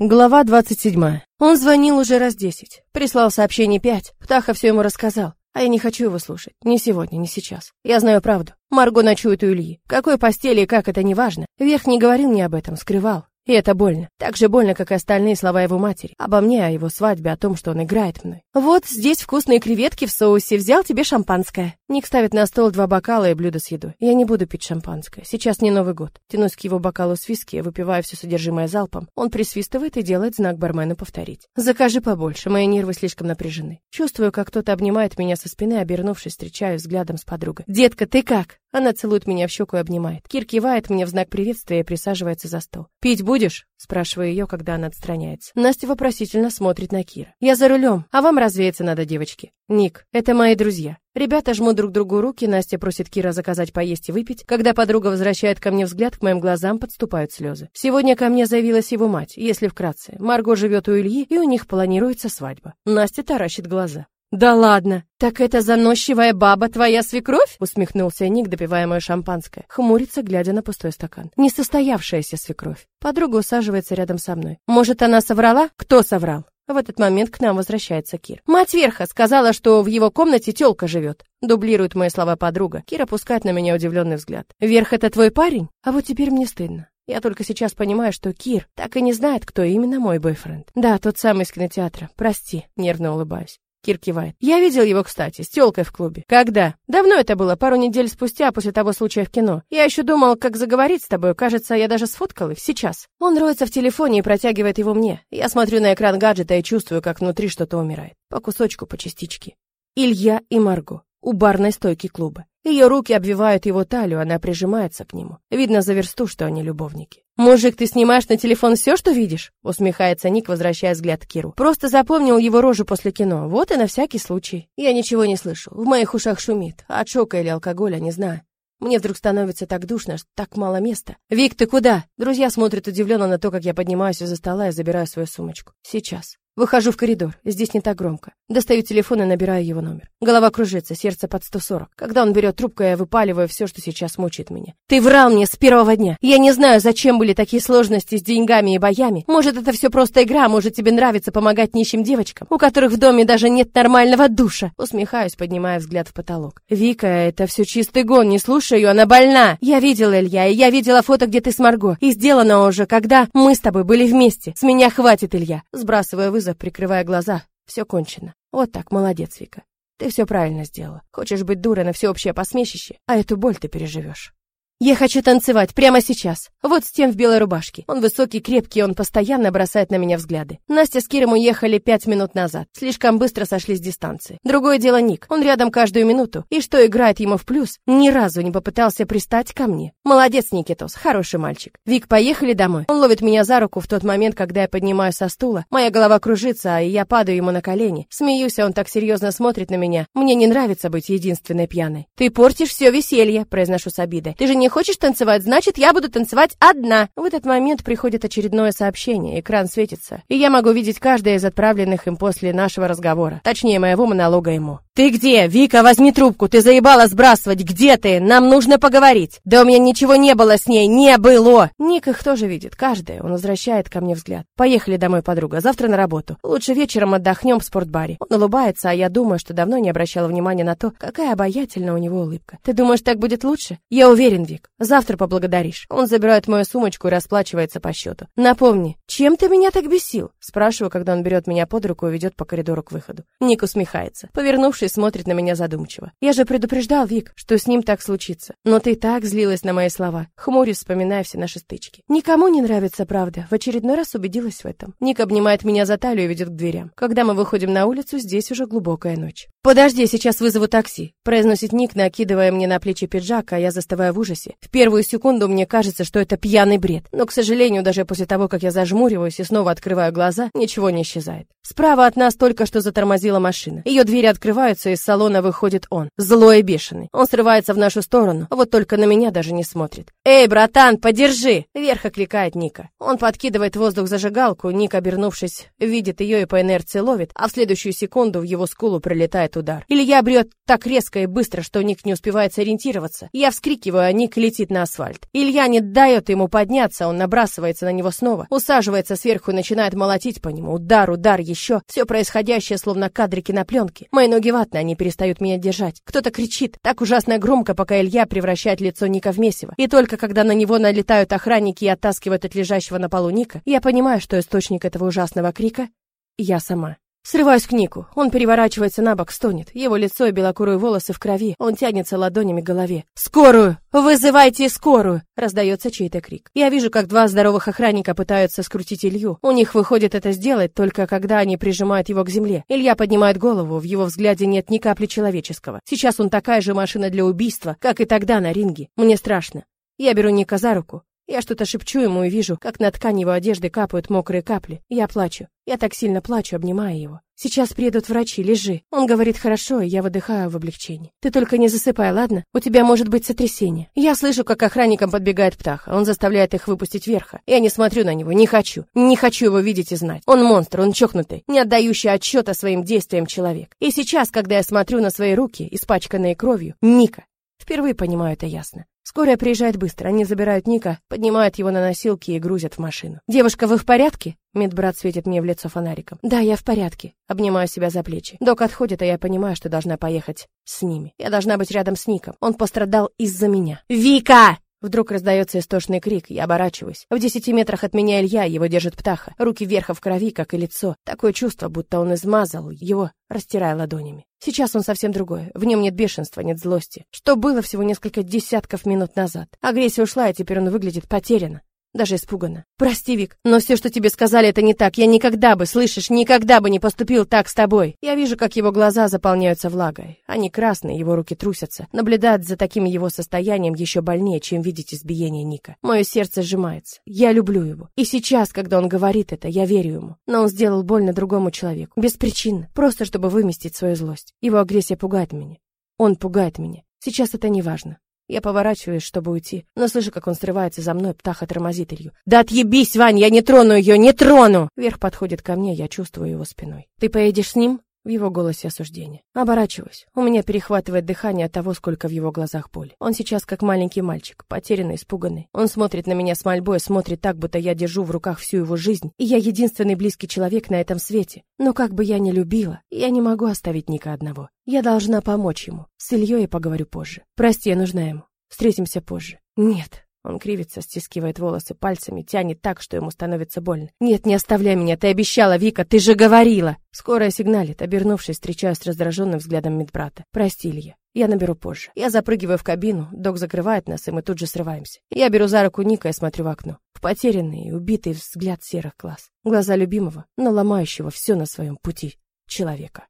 Глава 27. Он звонил уже раз десять. Прислал сообщений пять. Птаха все ему рассказал. А я не хочу его слушать. Ни сегодня, ни сейчас. Я знаю правду. Марго ночует у Ильи. Какой постели и как, это не важно. Верх не говорил мне об этом, скрывал. И это больно. Так же больно, как и остальные слова его матери. Обо мне, о его свадьбе, о том, что он играет мной. Вот здесь вкусные креветки в соусе, взял тебе шампанское. Ник ставит на стол два бокала и блюдо с едой. Я не буду пить шампанское. Сейчас не Новый год. Тянусь к его бокалу с виски, выпиваю все содержимое залпом. Он присвистывает и делает знак бармену повторить. Закажи побольше, мои нервы слишком напряжены. Чувствую, как кто-то обнимает меня со спины, обернувшись, встречаю взглядом с подругой. Детка, ты как? Она целует меня в щеку и обнимает. Кир кивает мне в знак приветствия и присаживается за стол. «Пить будешь?» – спрашиваю ее, когда она отстраняется. Настя вопросительно смотрит на Кира. «Я за рулем, а вам развеяться надо, девочки». «Ник, это мои друзья». Ребята жмут друг другу руки, Настя просит Кира заказать поесть и выпить. Когда подруга возвращает ко мне взгляд, к моим глазам подступают слезы. Сегодня ко мне заявилась его мать, если вкратце. Марго живет у Ильи, и у них планируется свадьба. Настя таращит глаза. «Да ладно! Так это заносчивая баба твоя свекровь?» усмехнулся Ник, допивая мое шампанское. Хмурится, глядя на пустой стакан. «Несостоявшаяся свекровь». Подруга усаживается рядом со мной. «Может, она соврала? Кто соврал?» В этот момент к нам возвращается Кир. Мать Верха сказала, что в его комнате тёлка живет. Дублирует мои слова подруга. Кир опускает на меня удивленный взгляд. Верх это твой парень? А вот теперь мне стыдно. Я только сейчас понимаю, что Кир так и не знает, кто именно мой бойфренд. Да, тот самый из кинотеатра. Прости, нервно улыбаюсь. Кир кивает. Я видел его, кстати, с тёлкой в клубе. Когда? Давно это было, пару недель спустя, после того случая в кино. Я еще думал, как заговорить с тобой. Кажется, я даже сфоткал их сейчас. Он роется в телефоне и протягивает его мне. Я смотрю на экран гаджета и чувствую, как внутри что-то умирает. По кусочку, по частичке. Илья и Марго у барной стойки клуба. Ее руки обвивают его талию, она прижимается к нему. Видно за версту, что они любовники. «Мужик, ты снимаешь на телефон все, что видишь?» усмехается Ник, возвращая взгляд к Киру. «Просто запомнил его рожу после кино. Вот и на всякий случай. Я ничего не слышу. В моих ушах шумит. От шока или алкоголя, не знаю. Мне вдруг становится так душно, что так мало места. «Вик, ты куда?» Друзья смотрят удивленно на то, как я поднимаюсь из-за стола и забираю свою сумочку. «Сейчас». Выхожу в коридор. Здесь не так громко. Достаю телефон и набираю его номер. Голова кружится, сердце под 140. Когда он берет трубку, я выпаливаю все, что сейчас мучает меня. Ты врал мне с первого дня. Я не знаю, зачем были такие сложности с деньгами и боями. Может, это все просто игра, может, тебе нравится помогать нищим девочкам, у которых в доме даже нет нормального душа. Усмехаюсь, поднимая взгляд в потолок. Вика, это все чистый гон, не слушай ее, она больна. Я видела, Илья, и я видела фото, где ты с Марго. И сделано уже, когда мы с тобой были вместе. С меня хватит, Илья. Сбрасывая вызов, прикрывая глаза. Все кончено. Вот так, молодец, Вика. Ты все правильно сделала. Хочешь быть дурой на всеобщее посмешище, а эту боль ты переживешь. Я хочу танцевать прямо сейчас. Вот с тем в белой рубашке. Он высокий, крепкий, он постоянно бросает на меня взгляды. Настя с Киром уехали пять минут назад. Слишком быстро сошли с дистанции. Другое дело Ник. Он рядом каждую минуту. И что играет ему в плюс, ни разу не попытался пристать ко мне. Молодец, Никитос, хороший мальчик. Вик, поехали домой. Он ловит меня за руку в тот момент, когда я поднимаюсь со стула. Моя голова кружится, и я падаю ему на колени. Смеюсь, а он так серьезно смотрит на меня. Мне не нравится быть единственной пьяной. Ты портишь все веселье, произношу с обидой. Ты же не хочешь танцевать, значит, я буду танцевать одна. В этот момент приходит очередное сообщение, экран светится, и я могу видеть каждое из отправленных им после нашего разговора, точнее, моего монолога ему. «Ты где? Вика, возьми трубку, ты заебала сбрасывать, где ты? Нам нужно поговорить!» «Да у меня ничего не было с ней, не было!» Ник их тоже видит, каждая, он возвращает ко мне взгляд. «Поехали домой, подруга, завтра на работу. Лучше вечером отдохнем в спортбаре». Он улыбается, а я думаю, что давно не обращала внимания на то, какая обаятельная у него улыбка. «Ты думаешь, так будет лучше?» «Я уверен, Вик. Завтра поблагодаришь». Он забирает мою сумочку и расплачивается по счету. «Напомни, чем ты меня так бесил?» Спрашиваю, когда он берет меня под руку и ведет по коридору к выходу. Ник усмехается. Повернувшись, и смотрит на меня задумчиво. Я же предупреждал, Вик, что с ним так случится. Но ты так злилась на мои слова. Хмурюсь, вспоминая все наши стычки. Никому не нравится правда. В очередной раз убедилась в этом. Ник обнимает меня за талию и ведет к дверям. Когда мы выходим на улицу, здесь уже глубокая ночь. «Подожди, сейчас вызову такси», — произносит Ник, накидывая мне на плечи пиджак, а я застываю в ужасе. В первую секунду мне кажется, что это пьяный бред. Но, к сожалению, даже после того, как я зажмуриваюсь и снова открываю глаза, ничего не исчезает. Справа от нас только что затормозила машина. Ее двери открываются, и из салона выходит он, злой и бешеный. Он срывается в нашу сторону, а вот только на меня даже не смотрит. «Эй, братан, подержи!» Вверх окликает Ника. Он подкидывает воздух зажигалку, Ник, обернувшись, видит ее и по инерции ловит, а в следующую секунду в его скулу прилетает удар. Илья брет так резко и быстро, что Ник не успевает сориентироваться. Я вскрикиваю, а Ник летит на асфальт. Илья не дает ему подняться, он набрасывается на него снова, усаживается сверху и начинает молотить по нему. Удар, удар, еще. Все происходящее словно кадры кинопленки. Мои ноги ватные, они перестают меня держать. Кто-то кричит, так ужасно громко, пока Илья превращает лицо Ника в месиво. И только когда на него налетают охранники и оттаскивают от лежащего на полу Ника, я понимаю, что источник этого ужасного крика — я сама. Срываюсь к Нику. Он переворачивается на бок, стонет. Его лицо и белокурые волосы в крови. Он тянется ладонями к голове. «Скорую! Вызывайте скорую!» Раздается чей-то крик. Я вижу, как два здоровых охранника пытаются скрутить Илью. У них выходит это сделать только когда они прижимают его к земле. Илья поднимает голову, в его взгляде нет ни капли человеческого. Сейчас он такая же машина для убийства, как и тогда на ринге. Мне страшно. Я беру Ника за руку. Я что-то шепчу ему и вижу, как на ткань его одежды капают мокрые капли. Я плачу. Я так сильно плачу, обнимая его. Сейчас приедут врачи, лежи. Он говорит хорошо, и я выдыхаю в облегчении. Ты только не засыпай, ладно? У тебя может быть сотрясение. Я слышу, как охранникам подбегает птаха. Он заставляет их выпустить верха. Я не смотрю на него, не хочу. Не хочу его видеть и знать. Он монстр, он чокнутый, не отдающий отчета своим действиям человек. И сейчас, когда я смотрю на свои руки, испачканные кровью, Ника, впервые понимаю это ясно. Скорая приезжает быстро. Они забирают Ника, поднимают его на носилки и грузят в машину. «Девушка, вы в порядке?» Медбрат светит мне в лицо фонариком. «Да, я в порядке». Обнимаю себя за плечи. Док отходит, а я понимаю, что должна поехать с ними. Я должна быть рядом с Ником. Он пострадал из-за меня. «Вика!» Вдруг раздается истошный крик, я оборачиваюсь. В десяти метрах от меня Илья, его держит птаха. Руки вверх в крови, как и лицо. Такое чувство, будто он измазал его, растирая ладонями. Сейчас он совсем другой. В нем нет бешенства, нет злости. Что было всего несколько десятков минут назад. Агрессия ушла, и теперь он выглядит потерянно даже испуганно. «Прости, Вик, но все, что тебе сказали, это не так. Я никогда бы, слышишь, никогда бы не поступил так с тобой». Я вижу, как его глаза заполняются влагой. Они красные, его руки трусятся. Наблюдать за таким его состоянием еще больнее, чем видеть избиение Ника. Мое сердце сжимается. Я люблю его. И сейчас, когда он говорит это, я верю ему. Но он сделал больно другому человеку. Беспричинно. Просто, чтобы выместить свою злость. Его агрессия пугает меня. Он пугает меня. Сейчас это не важно. Я поворачиваюсь, чтобы уйти, но слышу, как он срывается за мной, птаха тормозит Илью. «Да отъебись, Вань, я не трону ее, не трону!» Вверх подходит ко мне, я чувствую его спиной. «Ты поедешь с ним?» В его голосе осуждение. Оборачиваюсь. У меня перехватывает дыхание от того, сколько в его глазах боли. Он сейчас как маленький мальчик, потерянный, испуганный. Он смотрит на меня с мольбой, смотрит так, будто я держу в руках всю его жизнь, и я единственный близкий человек на этом свете. Но как бы я ни любила, я не могу оставить Ника одного. Я должна помочь ему. С Ильей я поговорю позже. Прости, я нужна ему. Встретимся позже. Нет. Он кривится, стискивает волосы пальцами, тянет так, что ему становится больно. «Нет, не оставляй меня, ты обещала, Вика, ты же говорила!» Скорая сигналит, обернувшись, встречаюсь с раздраженным взглядом медбрата. «Прости, Илья, я наберу позже». Я запрыгиваю в кабину, док закрывает нас, и мы тут же срываемся. Я беру за руку Ника и смотрю в окно. В потерянный и убитый взгляд серых глаз. Глаза любимого, но ломающего все на своем пути человека.